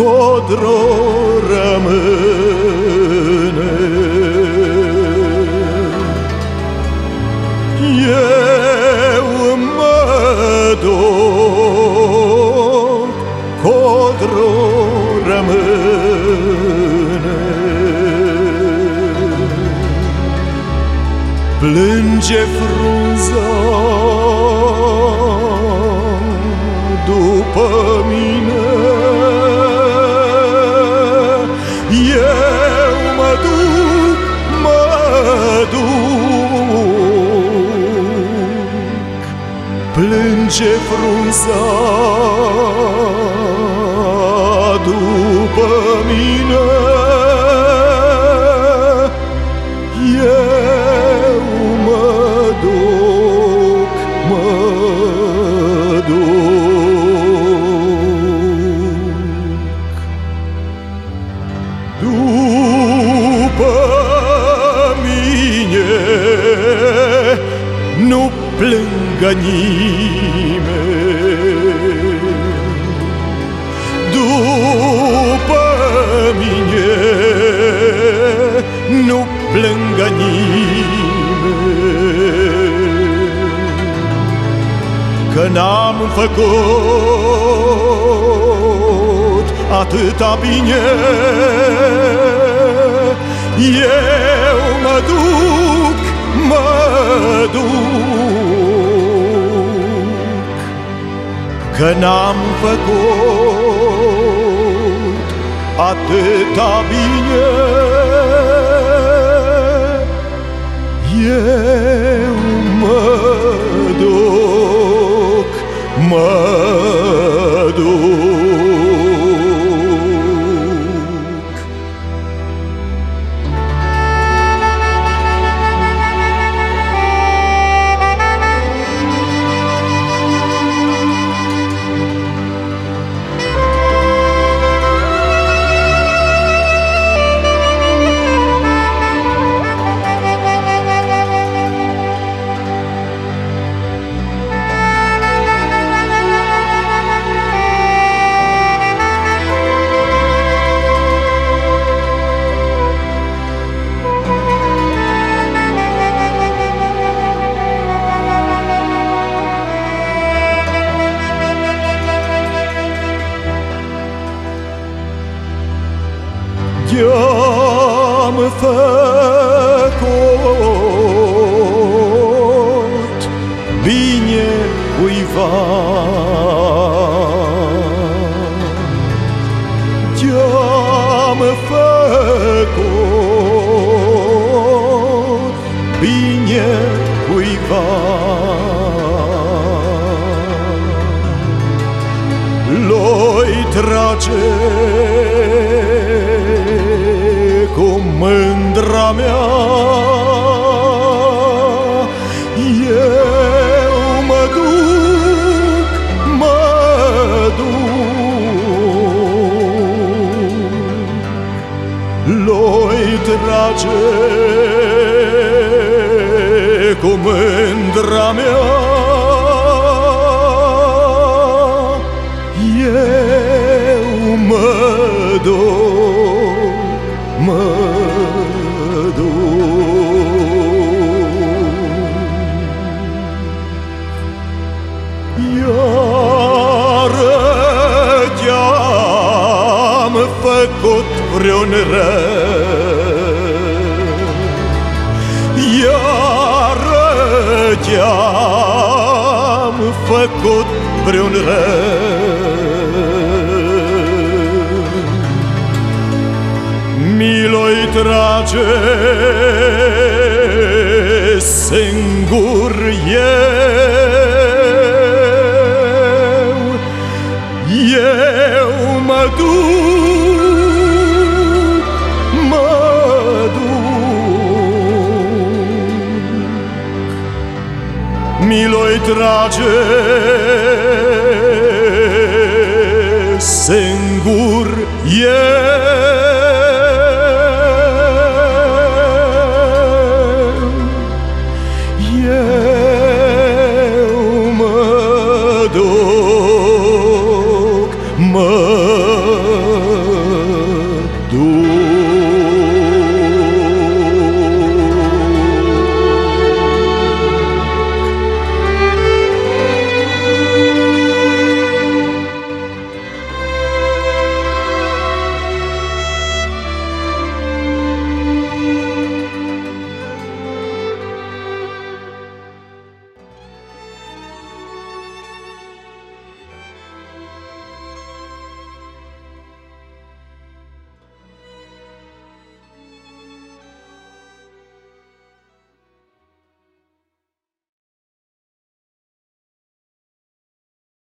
încotro rămâne. Eu mă duc, cotro rămâne. Plânge frunza după mine Plânge frunza după mine. Eu mă duc, mă duc. După mine nu plângă nimeni Că n-am făcut atâta bine. Eu mă duc, mă duc Că n-am făcut atâta bine trage cu mândra mea. Eu mă duc, mă duc. Loi trage cu mândra mea te-am făcut vreun rău. Mi-l-oi trage singur eu. Eu mă duc, Mi-l-oi trage. Singur eu Eu mă duc